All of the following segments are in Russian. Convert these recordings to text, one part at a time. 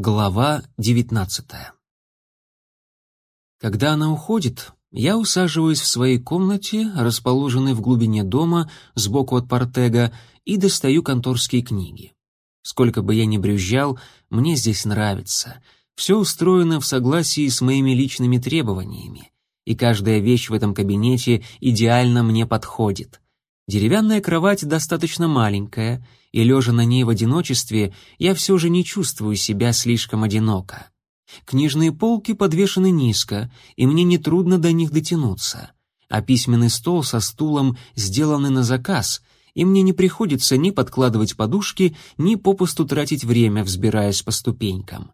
Глава девятнадцатая. Когда она уходит, я усаживаюсь в своей комнате, расположенной в глубине дома, сбоку от портега, и достаю конторские книги. Сколько бы я ни брюзжал, мне здесь нравится. Все устроено в согласии с моими личными требованиями, и каждая вещь в этом кабинете идеально мне подходит. Деревянная кровать достаточно маленькая — и лежа на ней в одиночестве, я все же не чувствую себя слишком одиноко. Книжные полки подвешены низко, и мне нетрудно до них дотянуться, а письменный стол со стулом сделаны на заказ, и мне не приходится ни подкладывать подушки, ни попусту тратить время, взбираясь по ступенькам.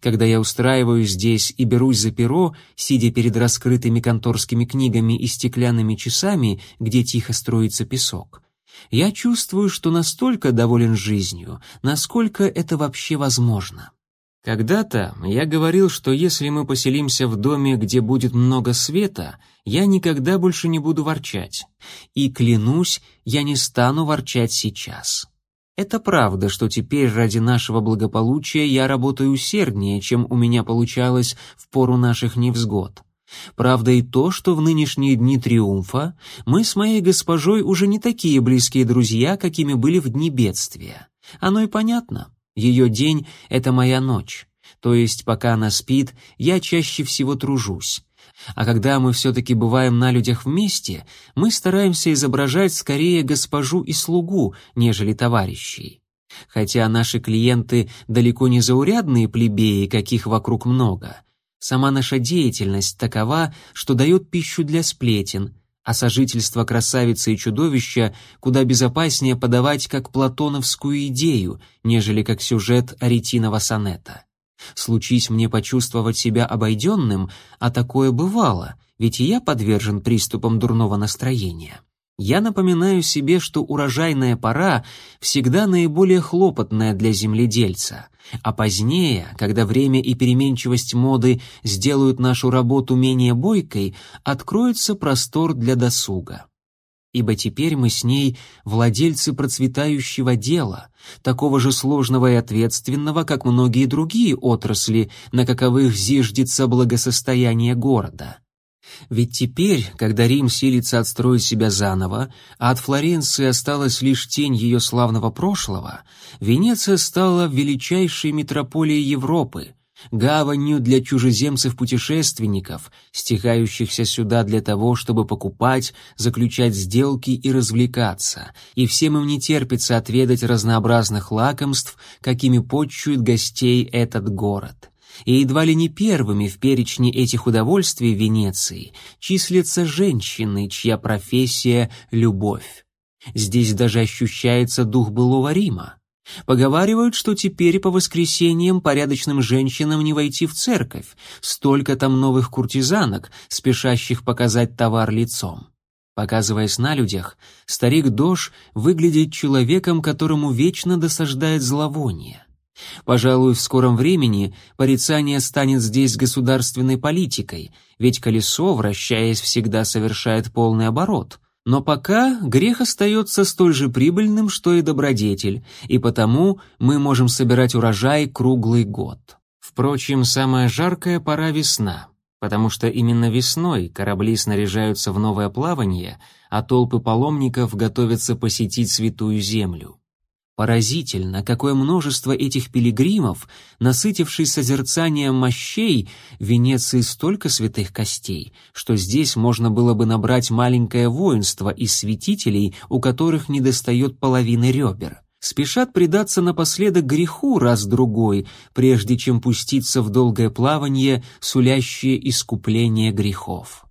Когда я устраиваюсь здесь и берусь за перо, сидя перед раскрытыми конторскими книгами и стеклянными часами, где тихо строится песок, я чувствую, что настолько доволен жизнью, насколько это вообще возможно. Когда-то я говорил, что если мы поселимся в доме, где будет много света, я никогда больше не буду ворчать. И клянусь, я не стану ворчать сейчас. Это правда, что теперь ради нашего благополучия я работаю усерднее, чем у меня получалось в пору наших невзгод. Правда и то, что в нынешние дни триумфа мы с моей госпожой уже не такие близкие друзья, какими были в дни бедствия. Оно и понятно. Ее день — это моя ночь. То есть, пока она спит, я чаще всего тружусь. А когда мы все-таки бываем на людях вместе, мы стараемся изображать скорее госпожу и слугу, нежели товарищей. Хотя наши клиенты далеко не заурядные плебеи, каких вокруг много — Сама наша деятельность такова, что дает пищу для сплетен, а сожительство красавицы и чудовища куда безопаснее подавать как платоновскую идею, нежели как сюжет аретиного сонета. Случись мне почувствовать себя обойденным, а такое бывало, ведь и я подвержен приступам дурного настроения. Я напоминаю себе, что урожайная пора всегда наиболее хлопотная для земледельца, а позднее, когда время и переменчивость моды сделают нашу работу менее бойкой, откроется простор для досуга. Ибо теперь мы с ней владельцы процветающего дела, такого же сложного и ответственного, как многие другие отрасли, на каковых зиждется благосостояние города. Ведь теперь, когда Рим силится отстроить себя заново, а от Флоренции осталась лишь тень ее славного прошлого, Венеция стала величайшей метрополией Европы, гаванью для чужеземцев-путешественников, стекающихся сюда для того, чтобы покупать, заключать сделки и развлекаться, и всем им не терпится отведать разнообразных лакомств, какими почует гостей этот город и едва ли не первыми в перечне этих удовольствий Венеции числятся женщины, чья профессия — любовь. Здесь даже ощущается дух былого Рима. Поговаривают, что теперь по воскресеньям порядочным женщинам не войти в церковь, столько там новых куртизанок, спешащих показать товар лицом. Показываясь на людях, старик Дош выглядит человеком, которому вечно досаждает зловоние. Пожалуй, в скором времени порицание станет здесь государственной политикой, ведь колесо, вращаясь, всегда совершает полный оборот. Но пока грех остается столь же прибыльным, что и добродетель, и потому мы можем собирать урожай круглый год. Впрочем, самая жаркая пора весна, потому что именно весной корабли снаряжаются в новое плавание, а толпы паломников готовятся посетить святую землю. Поразительно, какое множество этих пилигримов, насытившись созерцанием мощей, в Венеции столько святых костей, что здесь можно было бы набрать маленькое воинство из святителей, у которых недостает половины ребер. Спешат предаться напоследок греху раз-другой, прежде чем пуститься в долгое плавание, сулящее искупление грехов.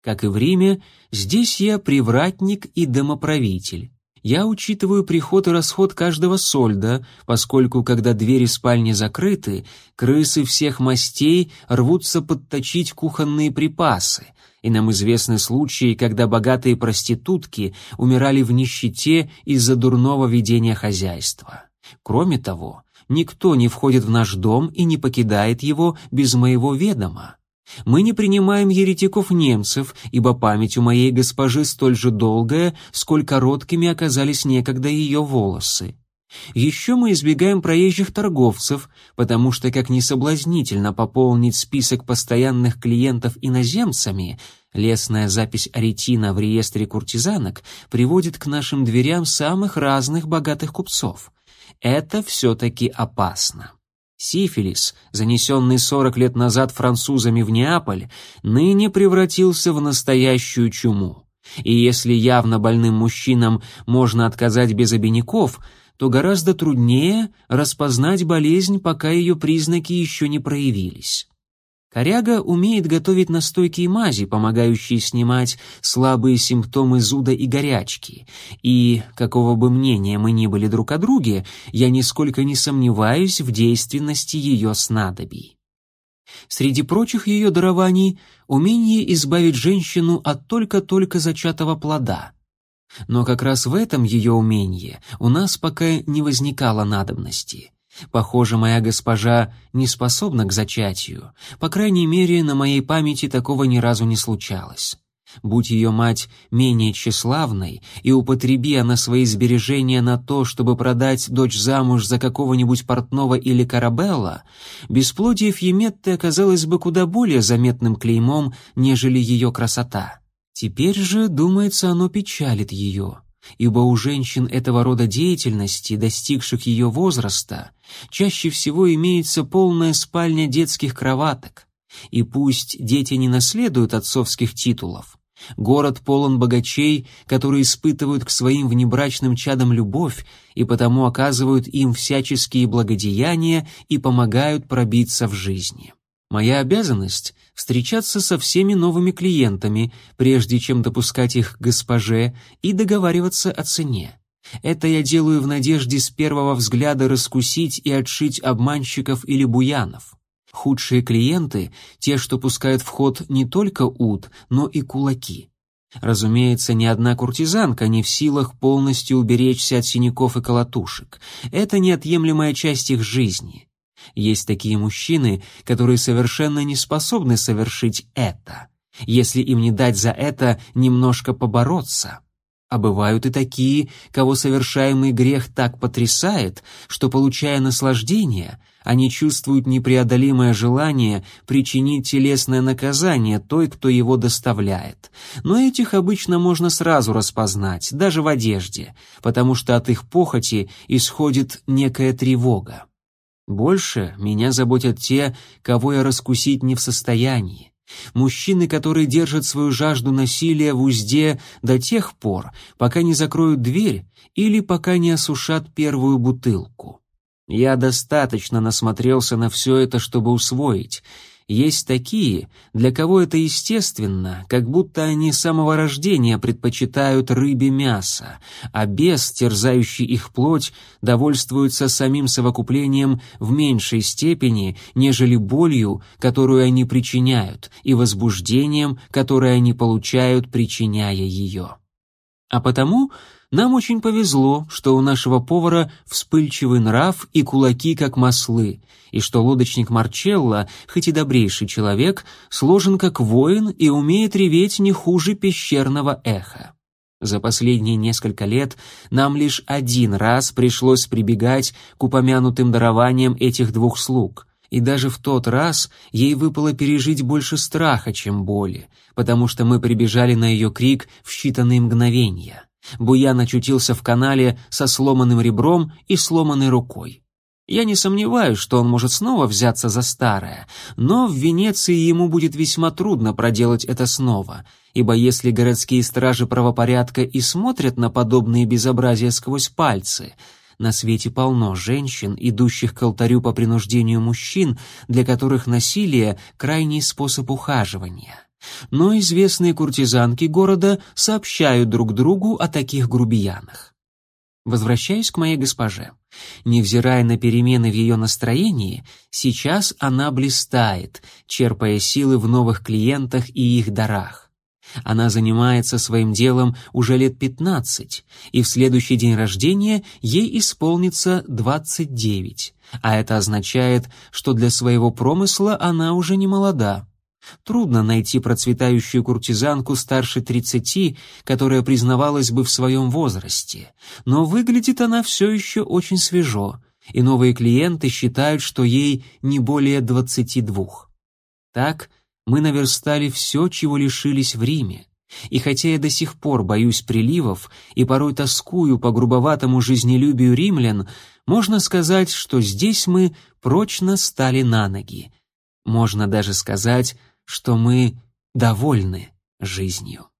Как и в Риме, здесь я привратник и домоправитель я учитываю приход и расход каждого сольда, поскольку, когда двери спальни закрыты, крысы всех мастей рвутся подточить кухонные припасы, и нам известны случаи, когда богатые проститутки умирали в нищете из-за дурного ведения хозяйства. Кроме того, никто не входит в наш дом и не покидает его без моего ведома. Мы не принимаем еретиков-немцев, ибо память у моей госпожи столь же долгая, сколь короткими оказались некогда ее волосы. Еще мы избегаем проезжих торговцев, потому что как не соблазнительно пополнить список постоянных клиентов иноземцами, лесная запись аретина в реестре куртизанок приводит к нашим дверям самых разных богатых купцов. Это все-таки опасно. Сифилис, занесенный 40 лет назад французами в Неаполь, ныне превратился в настоящую чуму. И если явно больным мужчинам можно отказать без обиняков, то гораздо труднее распознать болезнь, пока ее признаки еще не проявились. Коряга умеет готовить настойки и мази, помогающие снимать слабые симптомы зуда и горячки. И, какого бы мнения мы ни были друг о друге, я нисколько не сомневаюсь в действенности ее снадобий. Среди прочих ее дарований — умение избавить женщину от только-только зачатого плода. Но как раз в этом ее умении у нас пока не возникало надобности — Похоже, моя госпожа не способна к зачатию. По крайней мере, на моей памяти такого ни разу не случалось. Будь ее мать менее тщеславной, и употреби она свои сбережения на то, чтобы продать дочь замуж за какого-нибудь портного или корабелла, бесплодие Фьеметты оказалось бы куда более заметным клеймом, нежели ее красота. Теперь же, думается, оно печалит ее ибо у женщин этого рода деятельности, достигших ее возраста, чаще всего имеется полная спальня детских кроваток. И пусть дети не наследуют отцовских титулов, город полон богачей, которые испытывают к своим внебрачным чадам любовь и потому оказывают им всяческие благодеяния и помогают пробиться в жизни. Моя обязанность — встречаться со всеми новыми клиентами, прежде чем допускать их к госпоже и договариваться о цене. Это я делаю в надежде с первого взгляда раскусить и отшить обманщиков или буянов. Худшие клиенты — те, что пускают в ход не только ут, но и кулаки. Разумеется, ни одна куртизанка не в силах полностью уберечься от синяков и колотушек. Это неотъемлемая часть их жизни. Есть такие мужчины, которые совершенно не способны совершить это, если им не дать за это немножко побороться. А бывают и такие, кого совершаемый грех так потрясает, что, получая наслаждение, они чувствуют непреодолимое желание причинить телесное наказание той, кто его доставляет. Но этих обычно можно сразу распознать, даже в одежде, потому что от их похоти исходит некая тревога. Больше меня заботят те, кого я раскусить не в состоянии. Мужчины, которые держат свою жажду насилия в узде до тех пор, пока не закроют дверь или пока не осушат первую бутылку. Я достаточно насмотрелся на все это, чтобы усвоить. Есть такие, для кого это естественно, как будто они с самого рождения предпочитают рыбе мясо, а бес, терзающий их плоть, довольствуется самим совокуплением в меньшей степени, нежели болью, которую они причиняют, и возбуждением, которое они получают, причиняя ее. А потому нам очень повезло, что у нашего повара вспыльчивый нрав и кулаки как маслы, и что лодочник Марчелло, хоть и добрейший человек, сложен как воин и умеет реветь не хуже пещерного эха. За последние несколько лет нам лишь один раз пришлось прибегать к упомянутым дарованиям этих двух слуг, и даже в тот раз ей выпало пережить больше страха, чем боли, потому что мы прибежали на ее крик в считанные мгновения. Буян очутился в канале со сломанным ребром и сломанной рукой. Я не сомневаюсь, что он может снова взяться за старое, но в Венеции ему будет весьма трудно проделать это снова, ибо если городские стражи правопорядка и смотрят на подобные безобразия сквозь пальцы, на свете полно женщин, идущих к алтарю по принуждению мужчин, для которых насилие — крайний способ ухаживания. Но известные куртизанки города сообщают друг другу о таких грубиянах. Возвращаюсь к моей госпоже. Невзирая на перемены в ее настроении, сейчас она блистает, черпая силы в новых клиентах и их дарах. Она занимается своим делом уже лет пятнадцать, и в следующий день рождения ей исполнится двадцать девять, а это означает, что для своего промысла она уже не молода. Трудно найти процветающую куртизанку старше тридцати, которая признавалась бы в своем возрасте, но выглядит она все еще очень свежо, и новые клиенты считают, что ей не более двадцати двух. Так мы наверстали все, чего лишились в Риме. И хотя я до сих пор боюсь приливов и порой тоскую по грубоватому жизнелюбию римлян, можно сказать, что здесь мы прочно стали на ноги. Можно даже сказать, что мы довольны жизнью.